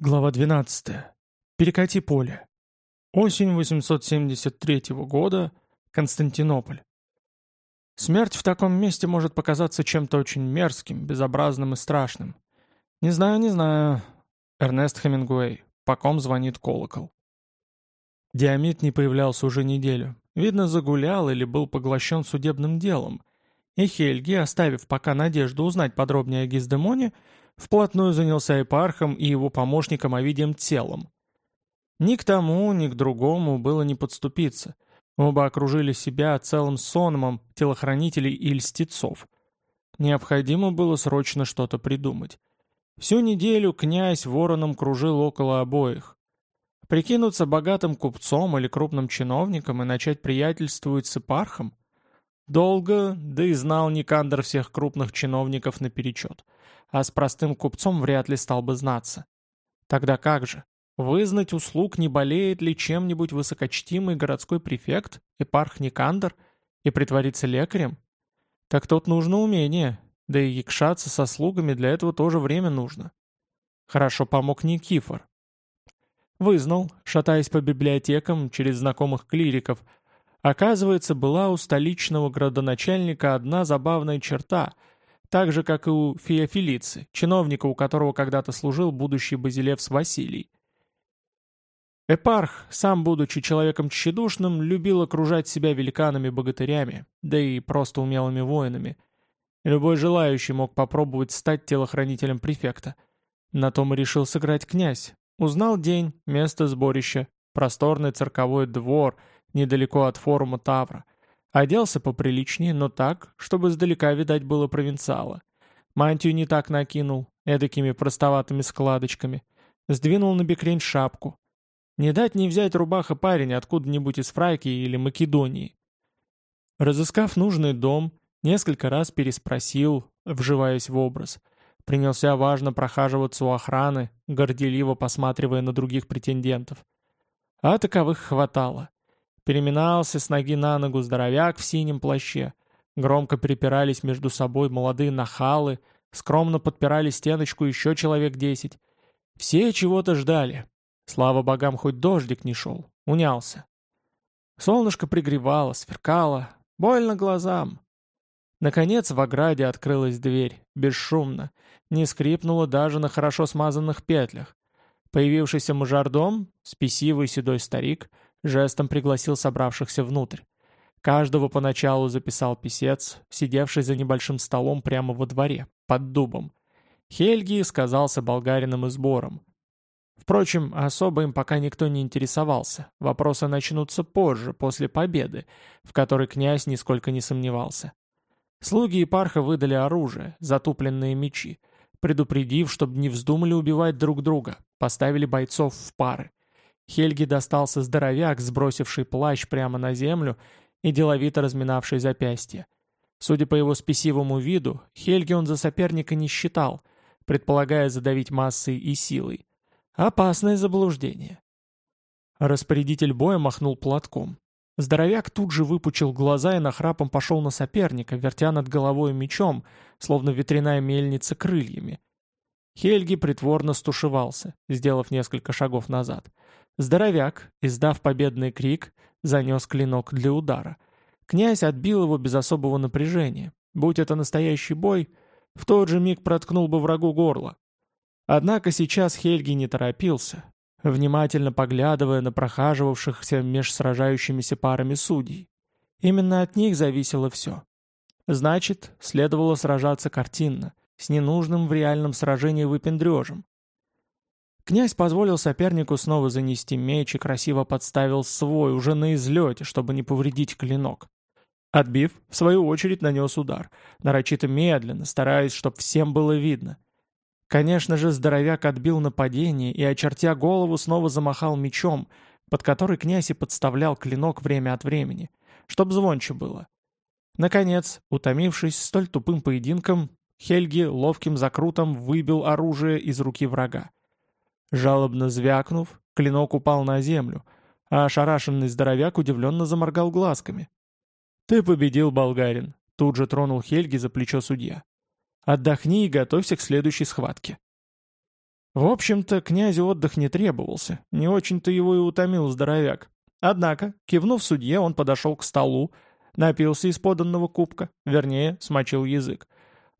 Глава 12. Перекати поле. Осень 873 года. Константинополь. Смерть в таком месте может показаться чем-то очень мерзким, безобразным и страшным. Не знаю, не знаю. Эрнест Хемингуэй. По ком звонит колокол. Диамид не появлялся уже неделю. Видно, загулял или был поглощен судебным делом. И Хельги, оставив пока надежду узнать подробнее о Гиздемоне, вплотную занялся епархом и его помощником Овидием телом. Ни к тому, ни к другому было не подступиться. Оба окружили себя целым сонмом телохранителей и льстецов. Необходимо было срочно что-то придумать. Всю неделю князь вороном кружил около обоих. Прикинуться богатым купцом или крупным чиновником и начать приятельствовать с епархом? Долго, да и знал Никандр всех крупных чиновников наперечет а с простым купцом вряд ли стал бы знаться. Тогда как же? Вызнать услуг, не болеет ли чем-нибудь высокочтимый городской префект, эпарх Никандр, и притвориться лекарем? Так тут нужно умение, да и якшаться со слугами для этого тоже время нужно. Хорошо помог Никифор. Вызнал, шатаясь по библиотекам через знакомых клириков. Оказывается, была у столичного градоначальника одна забавная черта — так же, как и у Феофилицы, чиновника, у которого когда-то служил будущий базилевс Василий. Эпарх, сам будучи человеком тщедушным, любил окружать себя великанами-богатырями, да и просто умелыми воинами. Любой желающий мог попробовать стать телохранителем префекта. На том и решил сыграть князь. Узнал день, место сборища, просторный цирковой двор недалеко от форума Тавра – Оделся поприличнее, но так, чтобы издалека видать было провинциала. Мантию не так накинул, эдакими простоватыми складочками. Сдвинул на бекрень шапку. Не дать не взять рубаха парень откуда-нибудь из Фрайки или Македонии. Разыскав нужный дом, несколько раз переспросил, вживаясь в образ. Принялся важно прохаживаться у охраны, горделиво посматривая на других претендентов. А таковых хватало. Переминался с ноги на ногу здоровяк в синем плаще. Громко припирались между собой молодые нахалы, скромно подпирали стеночку еще человек десять. Все чего-то ждали. Слава богам, хоть дождик не шел. Унялся. Солнышко пригревало, сверкало. Больно глазам. Наконец в ограде открылась дверь, бесшумно. Не скрипнула даже на хорошо смазанных петлях. Появившийся мажордом, спесивый седой старик — жестом пригласил собравшихся внутрь. Каждого поначалу записал писец, сидевший за небольшим столом прямо во дворе, под дубом. Хельги сказался болгарином и сбором. Впрочем, особо им пока никто не интересовался. Вопросы начнутся позже, после победы, в которой князь нисколько не сомневался. Слуги Епарха выдали оружие, затупленные мечи, предупредив, чтобы не вздумали убивать друг друга, поставили бойцов в пары. Хельги достался здоровяк, сбросивший плащ прямо на землю и деловито разминавший запястье. Судя по его спесивому виду, Хельги он за соперника не считал, предполагая задавить массой и силой. Опасное заблуждение. Распорядитель боя махнул платком. Здоровяк тут же выпучил глаза и нахрапом пошел на соперника, вертя над головой мечом, словно ветряная мельница крыльями. Хельги притворно стушевался, сделав несколько шагов назад. Здоровяк, издав победный крик, занес клинок для удара. Князь отбил его без особого напряжения. Будь это настоящий бой, в тот же миг проткнул бы врагу горло. Однако сейчас Хельги не торопился, внимательно поглядывая на прохаживавшихся меж сражающимися парами судей. Именно от них зависело все. Значит, следовало сражаться картинно, с ненужным в реальном сражении выпендрежем. Князь позволил сопернику снова занести меч и красиво подставил свой, уже на излете, чтобы не повредить клинок. Отбив, в свою очередь нанес удар, нарочито медленно, стараясь, чтобы всем было видно. Конечно же, здоровяк отбил нападение и, очертя голову, снова замахал мечом, под который князь и подставлял клинок время от времени, чтоб звонче было. Наконец, утомившись столь тупым поединком, Хельги ловким закрутом выбил оружие из руки врага. Жалобно звякнув, клинок упал на землю, а ошарашенный здоровяк удивленно заморгал глазками. «Ты победил, болгарин!» — тут же тронул Хельги за плечо судья. «Отдохни и готовься к следующей схватке». В общем-то, князю отдых не требовался, не очень-то его и утомил здоровяк. Однако, кивнув судье, он подошел к столу, напился из поданного кубка, вернее, смочил язык.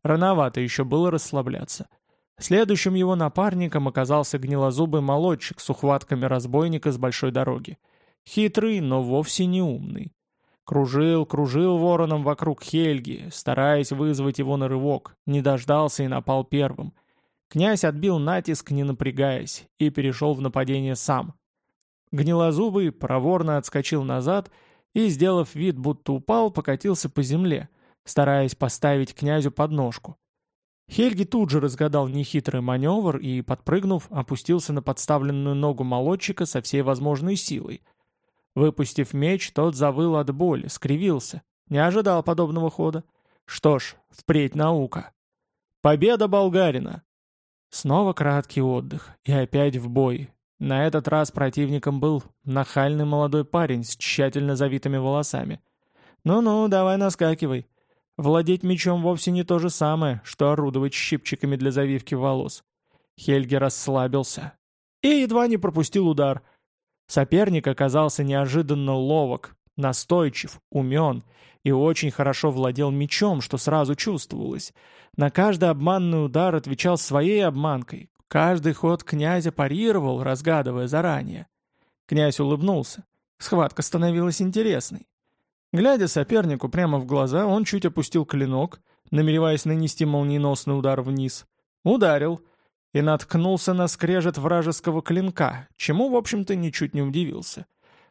Рановато еще было расслабляться. Следующим его напарником оказался гнилозубый молодчик с ухватками разбойника с большой дороги. Хитрый, но вовсе не умный. Кружил, кружил вороном вокруг Хельги, стараясь вызвать его на рывок, не дождался и напал первым — Князь отбил натиск, не напрягаясь, и перешел в нападение сам. Гнилозубый проворно отскочил назад и, сделав вид, будто упал, покатился по земле, стараясь поставить князю подножку. Хельги тут же разгадал нехитрый маневр и, подпрыгнув, опустился на подставленную ногу молодчика со всей возможной силой. Выпустив меч, тот завыл от боли, скривился. Не ожидал подобного хода. Что ж, впредь наука. Победа болгарина! Снова краткий отдых, и опять в бой. На этот раз противником был нахальный молодой парень с тщательно завитыми волосами. «Ну-ну, давай наскакивай. Владеть мечом вовсе не то же самое, что орудовать щипчиками для завивки волос». Хельги расслабился и едва не пропустил удар. Соперник оказался неожиданно ловок, настойчив, умен и очень хорошо владел мечом, что сразу чувствовалось. На каждый обманный удар отвечал своей обманкой. Каждый ход князя парировал, разгадывая заранее. Князь улыбнулся. Схватка становилась интересной. Глядя сопернику прямо в глаза, он чуть опустил клинок, намереваясь нанести молниеносный удар вниз. Ударил и наткнулся на скрежет вражеского клинка, чему, в общем-то, ничуть не удивился.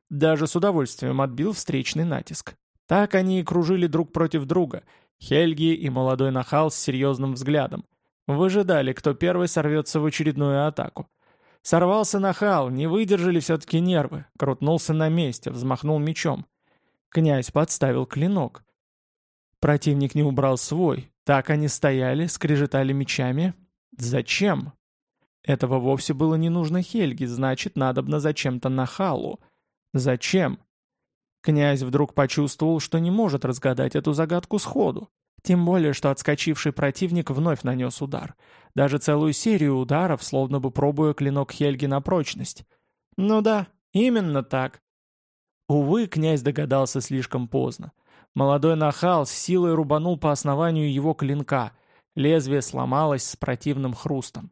Даже с удовольствием отбил встречный натиск. Так они и кружили друг против друга, Хельги и молодой нахал с серьезным взглядом. Выжидали, кто первый сорвется в очередную атаку. Сорвался нахал, не выдержали все-таки нервы, крутнулся на месте, взмахнул мечом. Князь подставил клинок. Противник не убрал свой, так они стояли, скрежетали мечами. Зачем? Этого вовсе было не нужно Хельге, значит, надобно зачем-то нахалу. Зачем? Князь вдруг почувствовал, что не может разгадать эту загадку сходу. Тем более, что отскочивший противник вновь нанес удар. Даже целую серию ударов, словно бы пробуя клинок Хельги на прочность. Ну да, именно так. Увы, князь догадался слишком поздно. Молодой нахал с силой рубанул по основанию его клинка. Лезвие сломалось с противным хрустом.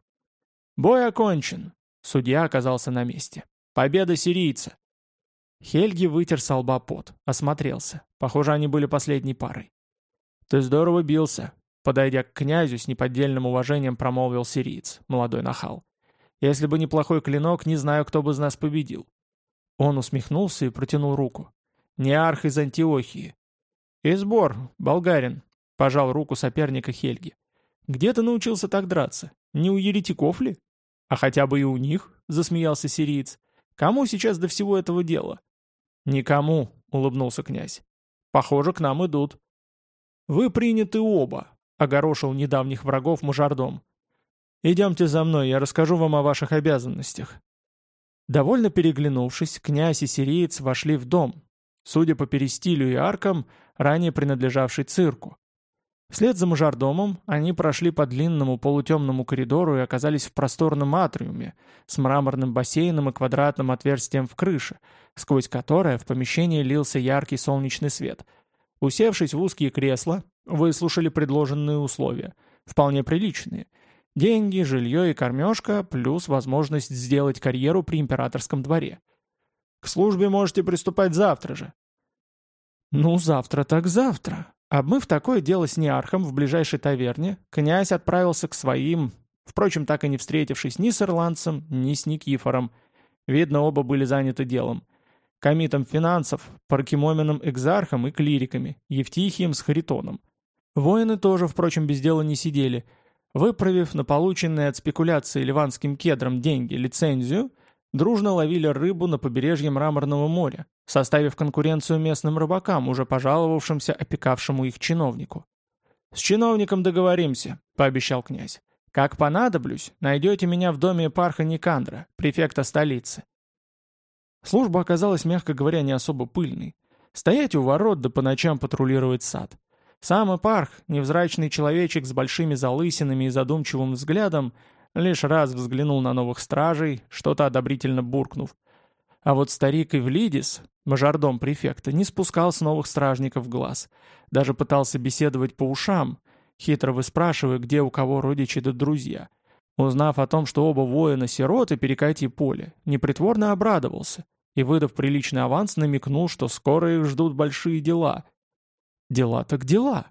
Бой окончен. Судья оказался на месте. Победа сирийца. Хельги вытер с лба пот, осмотрелся. Похоже, они были последней парой. «Ты здорово бился», — подойдя к князю, с неподдельным уважением промолвил сириец, молодой нахал. «Если бы не плохой клинок, не знаю, кто бы из нас победил». Он усмехнулся и протянул руку. «Не арх из Антиохии». «Избор, болгарин», — пожал руку соперника Хельги. «Где ты научился так драться? Не у еретиков ли?» «А хотя бы и у них», — засмеялся сириец. «Кому сейчас до всего этого дела?» «Никому», — улыбнулся князь. «Похоже, к нам идут». «Вы приняты оба», — огорошил недавних врагов мажордом. «Идемте за мной, я расскажу вам о ваших обязанностях». Довольно переглянувшись, князь и сириец вошли в дом, судя по перестилю и аркам, ранее принадлежавший цирку. Вслед за мажордомом они прошли по длинному полутемному коридору и оказались в просторном атриуме с мраморным бассейном и квадратным отверстием в крыше, сквозь которое в помещении лился яркий солнечный свет. Усевшись в узкие кресла, выслушали предложенные условия, вполне приличные. Деньги, жилье и кормежка, плюс возможность сделать карьеру при императорском дворе. К службе можете приступать завтра же. «Ну, завтра так завтра», Обмыв такое дело с Неархом в ближайшей таверне, князь отправился к своим, впрочем, так и не встретившись ни с ирландцем, ни с Никифором. Видно, оба были заняты делом. Комитом финансов, паркимоменом экзархом и клириками, Евтихием с Харитоном. Воины тоже, впрочем, без дела не сидели. Выправив на полученные от спекуляции ливанским кедром деньги лицензию, дружно ловили рыбу на побережье Мраморного моря, составив конкуренцию местным рыбакам, уже пожаловавшимся опекавшему их чиновнику. «С чиновником договоримся», — пообещал князь. «Как понадоблюсь, найдете меня в доме парха Никандра, префекта столицы». Служба оказалась, мягко говоря, не особо пыльной. Стоять у ворот да по ночам патрулировать сад. Сам Эпарх, невзрачный человечек с большими залысинами и задумчивым взглядом, лишь раз взглянул на новых стражей, что-то одобрительно буркнув. А вот старик Ивлидис, мажордом префекта, не спускал с новых стражников глаз. Даже пытался беседовать по ушам, хитро выспрашивая, где у кого родичи да друзья. Узнав о том, что оба воина сироты перекати поле, непритворно обрадовался и, выдав приличный аванс, намекнул, что скоро их ждут большие дела. Дела так дела.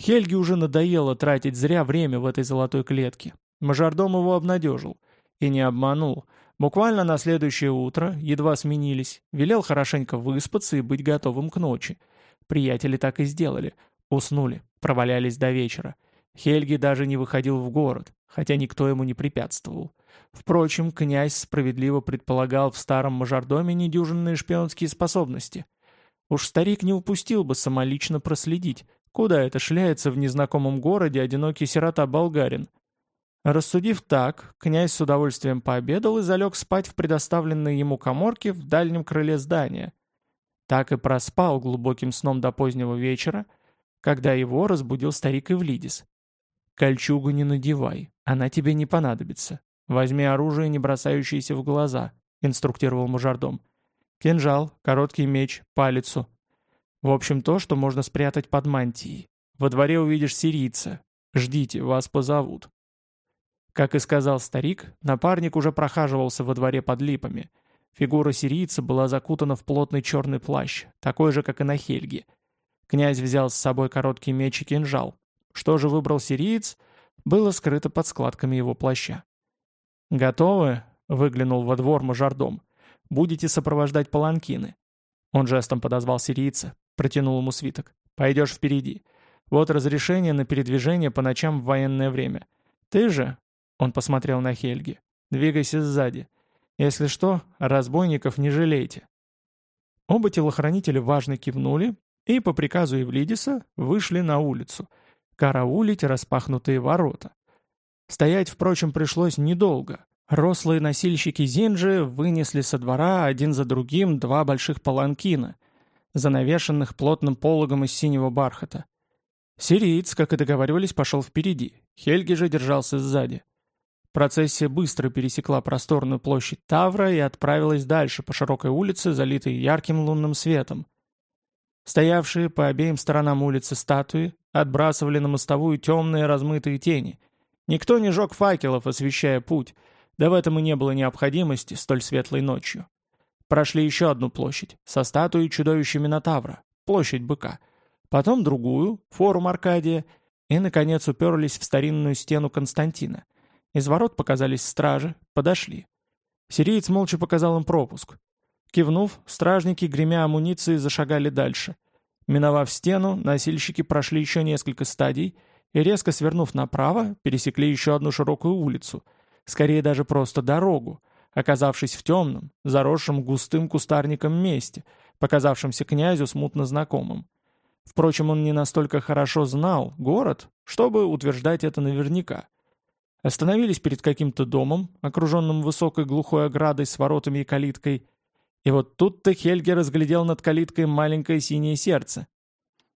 Хельге уже надоело тратить зря время в этой золотой клетке. Мажордом его обнадежил. И не обманул. Буквально на следующее утро, едва сменились, велел хорошенько выспаться и быть готовым к ночи. Приятели так и сделали. Уснули, провалялись до вечера. Хельги даже не выходил в город, хотя никто ему не препятствовал. Впрочем, князь справедливо предполагал в старом мажордоме недюжинные шпионские способности. Уж старик не упустил бы самолично проследить, куда это шляется в незнакомом городе одинокий сирота-болгарин – Рассудив так, князь с удовольствием пообедал и залег спать в предоставленной ему коморке в дальнем крыле здания. Так и проспал глубоким сном до позднего вечера, когда его разбудил старик Ивлидис. «Кольчугу не надевай, она тебе не понадобится. Возьми оружие, не бросающееся в глаза», — инструктировал мужардом. «Кинжал, короткий меч, палицу. В общем, то, что можно спрятать под мантией. Во дворе увидишь сирийца. Ждите, вас позовут». Как и сказал старик, напарник уже прохаживался во дворе под липами. Фигура сирийца была закутана в плотный черный плащ, такой же, как и на Хельге. Князь взял с собой короткий меч и кинжал. Что же выбрал сириец, было скрыто под складками его плаща. «Готовы?» — выглянул во двор мажордом. «Будете сопровождать паланкины». Он жестом подозвал сирийца, протянул ему свиток. «Пойдешь впереди. Вот разрешение на передвижение по ночам в военное время. Ты же, он посмотрел на Хельги. «Двигайся сзади. Если что, разбойников не жалейте». Оба телохранителя важно кивнули и по приказу Евлидиса вышли на улицу, караулить распахнутые ворота. Стоять, впрочем, пришлось недолго. Рослые носильщики Зинджи вынесли со двора один за другим два больших паланкина, занавешенных плотным пологом из синего бархата. Сириец, как и договаривались, пошел впереди, Хельги же держался сзади. Процессия быстро пересекла просторную площадь Тавра и отправилась дальше по широкой улице, залитой ярким лунным светом. Стоявшие по обеим сторонам улицы статуи отбрасывали на мостовую темные размытые тени. Никто не жег факелов, освещая путь, да в этом и не было необходимости столь светлой ночью. Прошли еще одну площадь, со статуей чудовища Минотавра, площадь быка. Потом другую, форум Аркадия, и, наконец, уперлись в старинную стену Константина. Из ворот показались стражи, подошли. Сириец молча показал им пропуск. Кивнув, стражники, гремя амуницией, зашагали дальше. Миновав стену, носильщики прошли еще несколько стадий и, резко свернув направо, пересекли еще одну широкую улицу, скорее даже просто дорогу, оказавшись в темном, заросшем густым кустарником месте, показавшемся князю смутно знакомым. Впрочем, он не настолько хорошо знал город, чтобы утверждать это наверняка — Остановились перед каким-то домом, окруженным высокой глухой оградой с воротами и калиткой. И вот тут-то Хельге разглядел над калиткой маленькое синее сердце.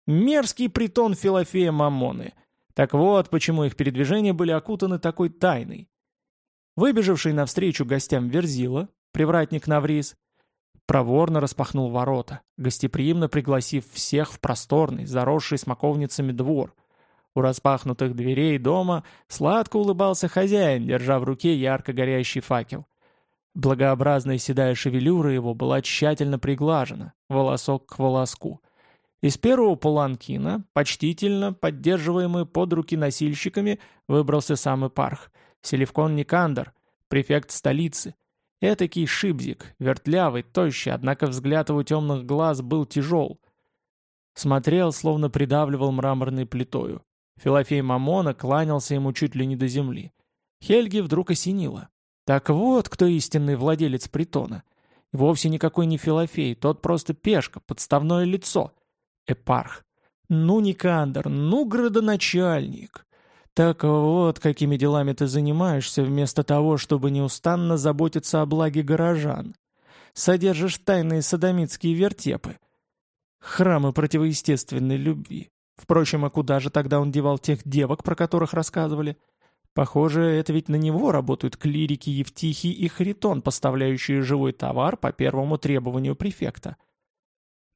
Мерзкий притон Филофея Мамоны. Так вот, почему их передвижения были окутаны такой тайной. Выбежавший навстречу гостям Верзила, привратник Навриз, проворно распахнул ворота, гостеприимно пригласив всех в просторный, заросший смоковницами двор — у распахнутых дверей дома сладко улыбался хозяин, держа в руке ярко горящий факел. Благообразная седая шевелюра его была тщательно приглажена, волосок к волоску. Из первого паланкина, почтительно, поддерживаемый под руки носильщиками, выбрался сам Эпарх, Селевкон Никандр, префект столицы. Этакий шибзик, вертлявый, тощий, однако взгляд его темных глаз был тяжел. Смотрел, словно придавливал мраморной плитою. Филофей Мамона кланялся ему чуть ли не до земли. Хельги вдруг осенило. Так вот, кто истинный владелец притона. Вовсе никакой не Филофей, тот просто пешка, подставное лицо. Эпарх. Ну, Никандр, ну, градоначальник. Так вот, какими делами ты занимаешься, вместо того, чтобы неустанно заботиться о благе горожан. Содержишь тайные садомитские вертепы. Храмы противоестественной любви. Впрочем, а куда же тогда он девал тех девок, про которых рассказывали? Похоже, это ведь на него работают клирики Евтихий и Харитон, поставляющие живой товар по первому требованию префекта.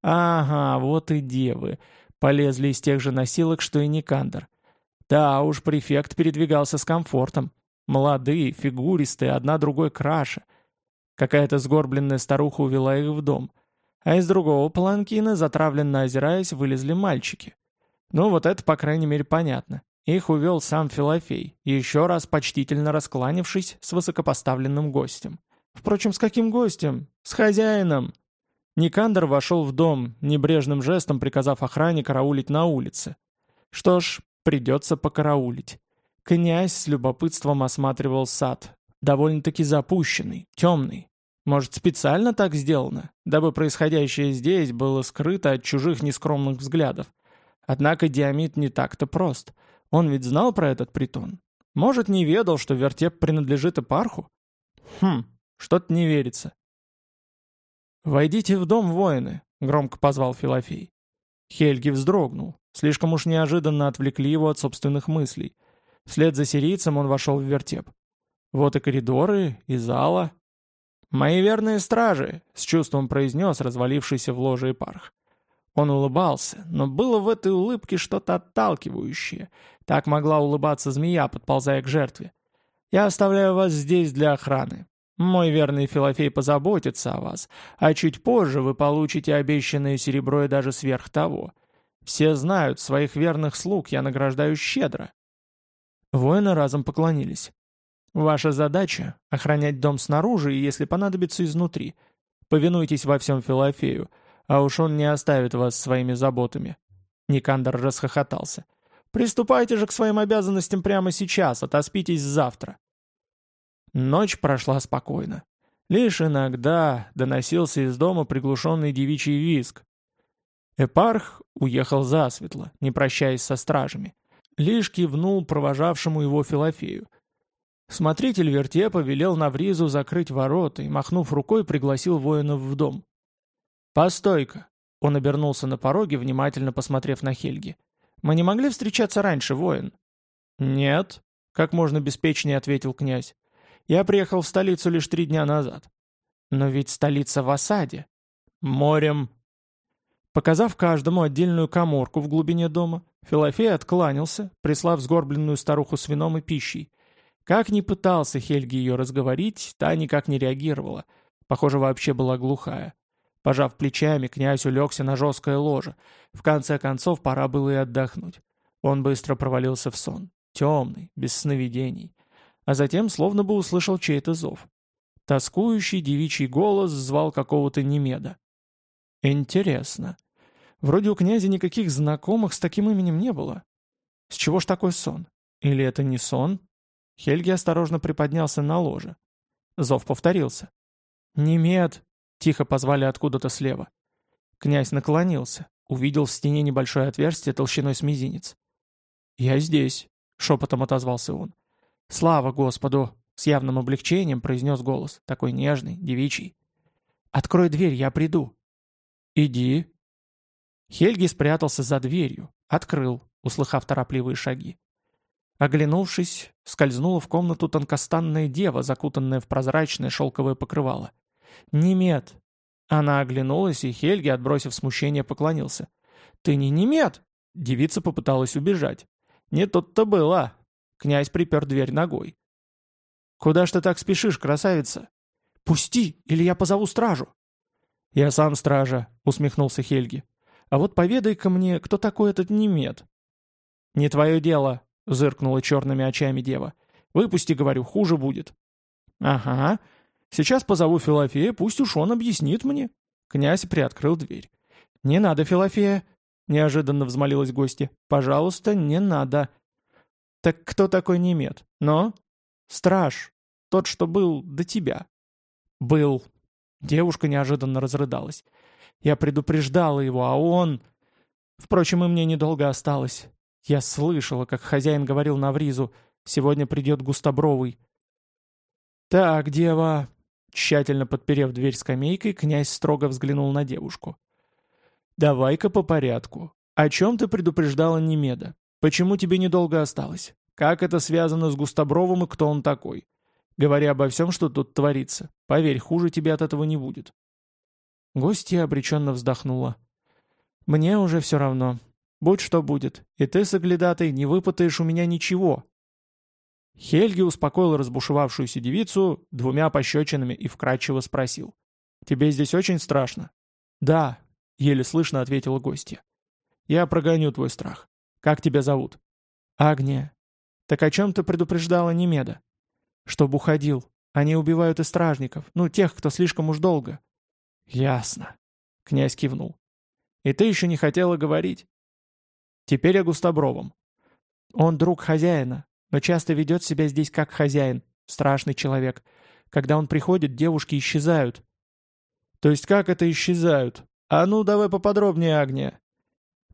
Ага, вот и девы. Полезли из тех же носилок, что и Никандр. Да уж, префект передвигался с комфортом. Молодые, фигуристые, одна другой краше. Какая-то сгорбленная старуха увела их в дом. А из другого паланкина, затравленно озираясь, вылезли мальчики. Ну вот это, по крайней мере, понятно. Их увел сам Филофей, еще раз почтительно раскланившись с высокопоставленным гостем. Впрочем, с каким гостем? С хозяином! Никандр вошел в дом, небрежным жестом приказав охране караулить на улице. Что ж, придется покараулить. Князь с любопытством осматривал сад. Довольно-таки запущенный, темный. Может, специально так сделано, дабы происходящее здесь было скрыто от чужих нескромных взглядов. Однако Диамид не так-то прост. Он ведь знал про этот притон. Может, не ведал, что вертеп принадлежит Эпарху? Хм, что-то не верится. «Войдите в дом, воины», — громко позвал Филофей. Хельги вздрогнул. Слишком уж неожиданно отвлекли его от собственных мыслей. Вслед за сирийцем он вошел в вертеп. Вот и коридоры, и зала. «Мои верные стражи!» — с чувством произнес развалившийся в ложе Эпарх. Он улыбался, но было в этой улыбке что-то отталкивающее. Так могла улыбаться змея, подползая к жертве. «Я оставляю вас здесь для охраны. Мой верный Филофей позаботится о вас, а чуть позже вы получите обещанное серебро и даже сверх того. Все знают, своих верных слуг я награждаю щедро». Воины разом поклонились. «Ваша задача — охранять дом снаружи и, если понадобится, изнутри. Повинуйтесь во всем Филофею» а уж он не оставит вас своими заботами». Никандр расхохотался. «Приступайте же к своим обязанностям прямо сейчас, отоспитесь завтра». Ночь прошла спокойно. Лишь иногда доносился из дома приглушенный девичий визг. Эпарх уехал засветло, не прощаясь со стражами. Лишь кивнул провожавшему его Филофею. Смотритель вертепа велел Навризу закрыть ворота и, махнув рукой, пригласил воинов в дом. «Постой-ка!» Он обернулся на пороге, внимательно посмотрев на Хельги. «Мы не могли встречаться раньше, воин?» «Нет», — как можно беспечнее ответил князь. «Я приехал в столицу лишь три дня назад». «Но ведь столица в осаде». «Морем». Показав каждому отдельную коморку в глубине дома, Филофей откланялся, прислав сгорбленную старуху с вином и пищей. Как ни пытался Хельги ее разговорить, та никак не реагировала. Похоже, вообще была глухая. Пожав плечами, князь улегся на жесткое ложе. В конце концов, пора было и отдохнуть. Он быстро провалился в сон. Темный, без сновидений. А затем словно бы услышал чей-то зов. Тоскующий девичий голос звал какого-то немеда. Интересно. Вроде у князя никаких знакомых с таким именем не было. С чего ж такой сон? Или это не сон? Хельги осторожно приподнялся на ложе. Зов повторился. «Немед! Тихо позвали откуда-то слева. Князь наклонился, увидел в стене небольшое отверстие толщиной с мизинец. «Я здесь», — шепотом отозвался он. «Слава Господу!» — с явным облегчением произнес голос, такой нежный, девичий. «Открой дверь, я приду». «Иди». Хельги спрятался за дверью, открыл, услыхав торопливые шаги. Оглянувшись, скользнула в комнату тонкостанная дева, закутанная в прозрачное шелковое покрывало. «Немет!» Она оглянулась, и Хельги, отбросив смущение, поклонился. «Ты не немет!» Девица попыталась убежать. «Не тут-то было!» Князь припер дверь ногой. «Куда ж ты так спешишь, красавица?» «Пусти, или я позову стражу!» «Я сам стража», — усмехнулся Хельги. «А вот поведай-ка мне, кто такой этот немет?» «Не твое дело», — зыркнула черными очами дева. «Выпусти, говорю, хуже будет». «Ага, Сейчас позову Филофея, пусть уж он объяснит мне». Князь приоткрыл дверь. «Не надо, Филофея!» — неожиданно взмолилась гостья. «Пожалуйста, не надо». «Так кто такой немет? Но?» «Страж. Тот, что был до тебя». «Был». Девушка неожиданно разрыдалась. «Я предупреждала его, а он...» Впрочем, и мне недолго осталось. Я слышала, как хозяин говорил Навризу, «Сегодня придет Густобровый». «Так, дева, Тщательно подперев дверь скамейкой, князь строго взглянул на девушку. «Давай-ка по порядку. О чем ты предупреждала Немеда? Почему тебе недолго осталось? Как это связано с Густобровым и кто он такой? Говори обо всем, что тут творится. Поверь, хуже тебе от этого не будет». Гостья обреченно вздохнула. «Мне уже все равно. Будь что будет. И ты, соглядатой, не выпытаешь у меня ничего». Хельги успокоил разбушевавшуюся девицу двумя пощечинами и вкрадчиво спросил. «Тебе здесь очень страшно?» «Да», — еле слышно ответила гостья. «Я прогоню твой страх. Как тебя зовут?» «Агния». «Так о чем ты предупреждала Немеда?» «Чтоб уходил. Они убивают и стражников, ну, тех, кто слишком уж долго». «Ясно», — князь кивнул. «И ты еще не хотела говорить?» «Теперь о Густобровом. Он друг хозяина, но часто ведет себя здесь как хозяин, страшный человек. Когда он приходит, девушки исчезают». «То есть как это исчезают? А ну, давай поподробнее, Агния».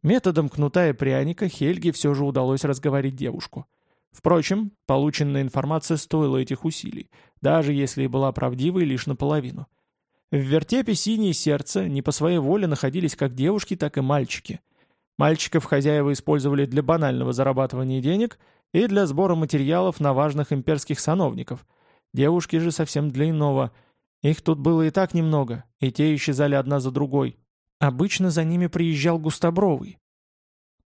Методом кнута и пряника Хельге все же удалось разговорить девушку. Впрочем, полученная информация стоила этих усилий, даже если и была правдивой лишь наполовину. В вертепе «Синее сердце» не по своей воле находились как девушки, так и мальчики. Мальчиков хозяева использовали для банального зарабатывания денег и для сбора материалов на важных имперских сановников. Девушки же совсем для иного. Их тут было и так немного, и те исчезали одна за другой. Обычно за ними приезжал Густобровый,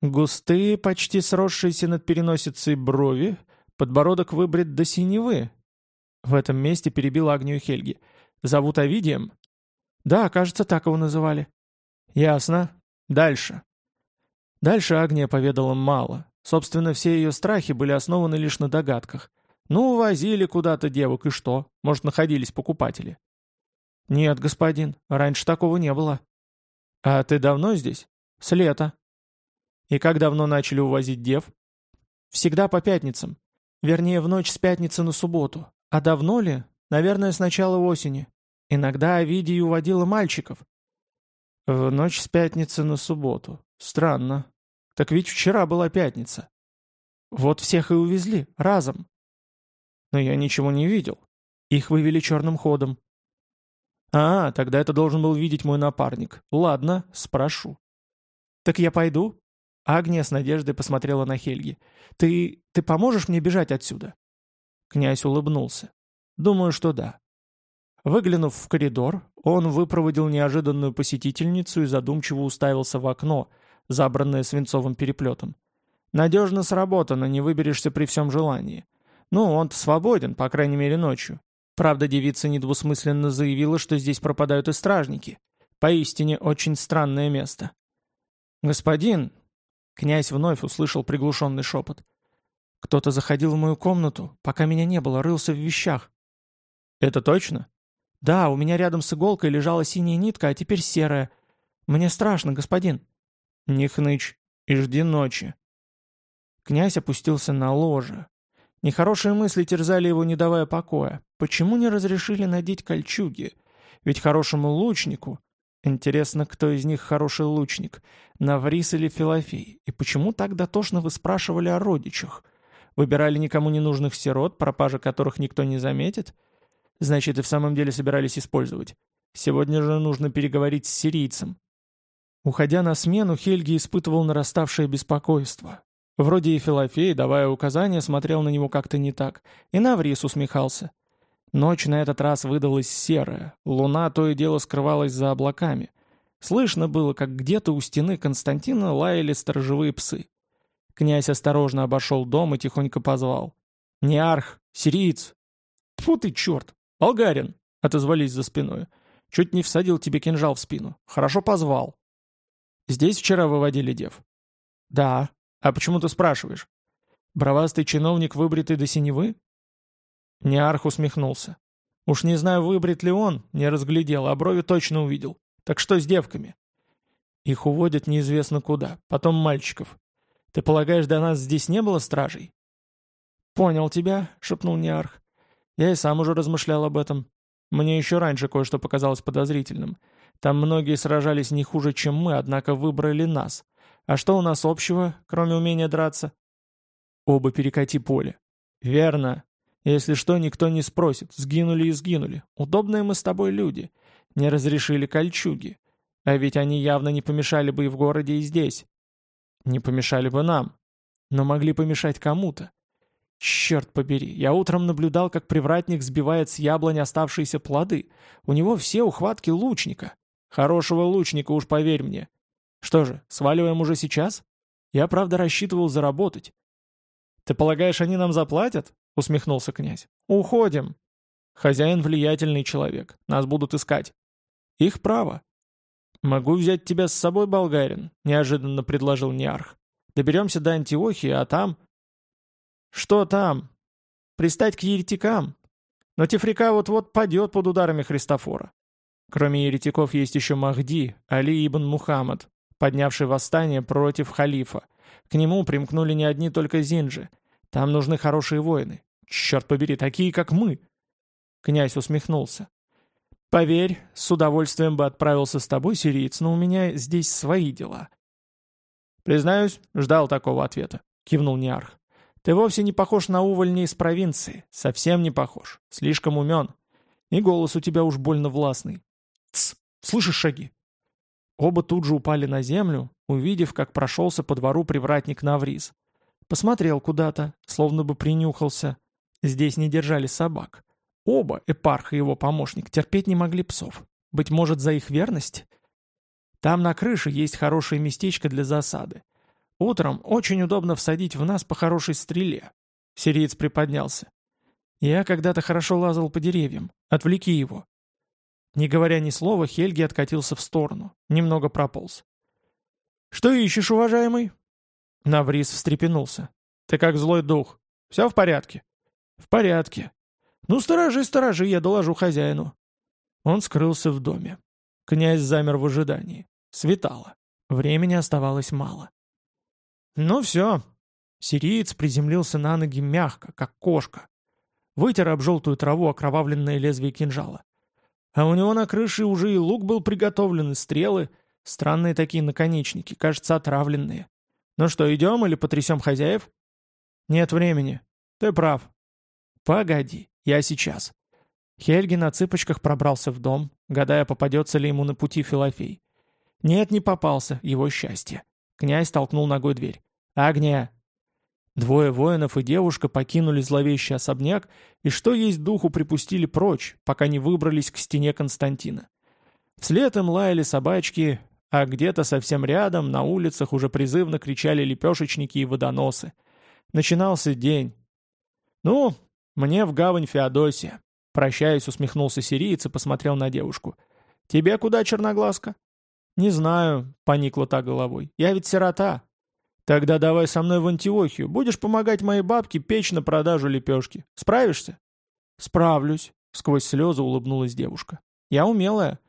Густые, почти сросшиеся над переносицей брови, подбородок выбрит до синевы. В этом месте перебил Агнию Хельги. Зовут Овидием? Да, кажется, так его называли. Ясно. Дальше. Дальше Агния поведала мало. Собственно, все ее страхи были основаны лишь на догадках. Ну, возили куда-то девок, и что? Может, находились покупатели? Нет, господин, раньше такого не было. А ты давно здесь? С лета. И как давно начали увозить дев? Всегда по пятницам. Вернее, в ночь с пятницы на субботу. А давно ли? Наверное, с начала осени. Иногда Овидий уводила мальчиков. В ночь с пятницы на субботу. Странно. Так ведь вчера была пятница. Вот всех и увезли, разом. Но я ничего не видел. Их вывели черным ходом. А, тогда это должен был видеть мой напарник. Ладно, спрошу. Так я пойду? Агния с надеждой посмотрела на Хельги. «Ты... ты поможешь мне бежать отсюда?» Князь улыбнулся. «Думаю, что да». Выглянув в коридор, он выпроводил неожиданную посетительницу и задумчиво уставился в окно, забранное свинцовым переплетом. «Надежно сработано, не выберешься при всем желании. Ну, он-то свободен, по крайней мере, ночью. Правда, девица недвусмысленно заявила, что здесь пропадают и стражники. Поистине, очень странное место». «Господин», Князь вновь услышал приглушенный шепот. «Кто-то заходил в мою комнату, пока меня не было, рылся в вещах». «Это точно?» «Да, у меня рядом с иголкой лежала синяя нитка, а теперь серая. Мне страшно, господин». «Не хнычь и жди ночи». Князь опустился на ложе. Нехорошие мысли терзали его, не давая покоя. Почему не разрешили надеть кольчуги? Ведь хорошему лучнику Интересно, кто из них хороший лучник, Наврис или Филофей? И почему так дотошно вы спрашивали о родичах? Выбирали никому не нужных сирот, пропажа которых никто не заметит? Значит, и в самом деле собирались использовать. Сегодня же нужно переговорить с сирийцем. Уходя на смену, Хельги испытывал нараставшее беспокойство. Вроде и Филофей, давая указания, смотрел на него как-то не так, и Наврис усмехался. Ночь на этот раз выдалась серая, луна то и дело скрывалась за облаками. Слышно было, как где-то у стены Константина лаяли сторожевые псы. Князь осторожно обошел дом и тихонько позвал. «Не арх, сириец!» «Тьфу ты, черт! Болгарин!» — отозвались за спиной. «Чуть не всадил тебе кинжал в спину. Хорошо позвал». «Здесь вчера выводили дев?» «Да. А почему ты спрашиваешь?» «Бровастый чиновник, выбритый до синевы?» Неарх усмехнулся. «Уж не знаю, выбрит ли он, не разглядел, а брови точно увидел. Так что с девками?» «Их уводят неизвестно куда, потом мальчиков. Ты полагаешь, до нас здесь не было стражей?» «Понял тебя», — шепнул Неарх. «Я и сам уже размышлял об этом. Мне еще раньше кое-что показалось подозрительным. Там многие сражались не хуже, чем мы, однако выбрали нас. А что у нас общего, кроме умения драться?» «Оба перекати поле». «Верно. Если что, никто не спросит. Сгинули и сгинули. Удобные мы с тобой люди. Не разрешили кольчуги. А ведь они явно не помешали бы и в городе, и здесь. Не помешали бы нам. Но могли помешать кому-то. Черт побери, я утром наблюдал, как привратник сбивает с яблони оставшиеся плоды. У него все ухватки лучника. Хорошего лучника, уж поверь мне. Что же, сваливаем уже сейчас? Я, правда, рассчитывал заработать. «Ты полагаешь, они нам заплатят?» — усмехнулся князь. «Уходим!» «Хозяин влиятельный человек. Нас будут искать». «Их право». «Могу взять тебя с собой, болгарин», — неожиданно предложил Ниарх. «Доберемся до Антиохии, а там...» «Что там?» «Пристать к еретикам. Но Тефрика вот-вот падет под ударами Христофора. Кроме еретиков есть еще Махди, Али ибн Мухаммад, поднявший восстание против халифа. К нему примкнули не одни только зинджи. Там нужны хорошие воины. Черт побери, такие, как мы!» Князь усмехнулся. «Поверь, с удовольствием бы отправился с тобой, сириец, но у меня здесь свои дела». «Признаюсь, ждал такого ответа», — кивнул Ниарх. «Ты вовсе не похож на увольня из провинции. Совсем не похож. Слишком умен. И голос у тебя уж больно властный. Тсс, слышишь шаги?» Оба тут же упали на землю, увидев, как прошелся по двору привратник Навриз. Посмотрел куда-то, словно бы принюхался. Здесь не держали собак. Оба, Эпарх и его помощник, терпеть не могли псов. Быть может, за их верность? Там на крыше есть хорошее местечко для засады. Утром очень удобно всадить в нас по хорошей стреле. Сириец приподнялся. Я когда-то хорошо лазал по деревьям. Отвлеки его. Не говоря ни слова, Хельги откатился в сторону. Немного прополз. «Что ищешь, уважаемый?» Наврис встрепенулся. «Ты как злой дух. Все в порядке?» «В порядке». «Ну, сторожи, сторожи, я доложу хозяину». Он скрылся в доме. Князь замер в ожидании. Светало. Времени оставалось мало. «Ну все». Сириец приземлился на ноги мягко, как кошка. Вытер об желтую траву окровавленное лезвие кинжала. А у него на крыше уже и лук был приготовлен, и стрелы. Странные такие наконечники, кажется, отравленные. Ну что, идем или потрясем хозяев? Нет времени. Ты прав. Погоди, я сейчас. Хельги на цыпочках пробрался в дом, гадая, попадется ли ему на пути Филофей. Нет, не попался, его счастье. Князь толкнул ногой дверь. «Агния, Двое воинов и девушка покинули зловещий особняк и что есть духу припустили прочь, пока не выбрались к стене Константина. Вслед им лаяли собачки, а где-то совсем рядом, на улицах, уже призывно кричали лепешечники и водоносы. Начинался день. «Ну, мне в гавань Феодосия», — прощаясь, усмехнулся сириец и посмотрел на девушку. «Тебе куда, черноглазка?» «Не знаю», — поникла та головой. «Я ведь сирота». «Тогда давай со мной в Антиохию. Будешь помогать моей бабке печь на продажу лепешки. Справишься?» «Справлюсь», — сквозь слезы улыбнулась девушка. «Я умелая.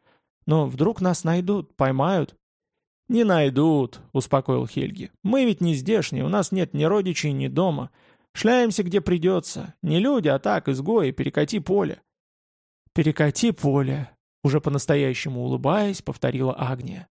Но вдруг нас найдут, поймают?» «Не найдут», — успокоил Хельги. «Мы ведь не здешние, у нас нет ни родичей, ни дома. Шляемся где придется. Не люди, а так, изгои, перекати поле». «Перекати поле», — уже по-настоящему улыбаясь, повторила Агния.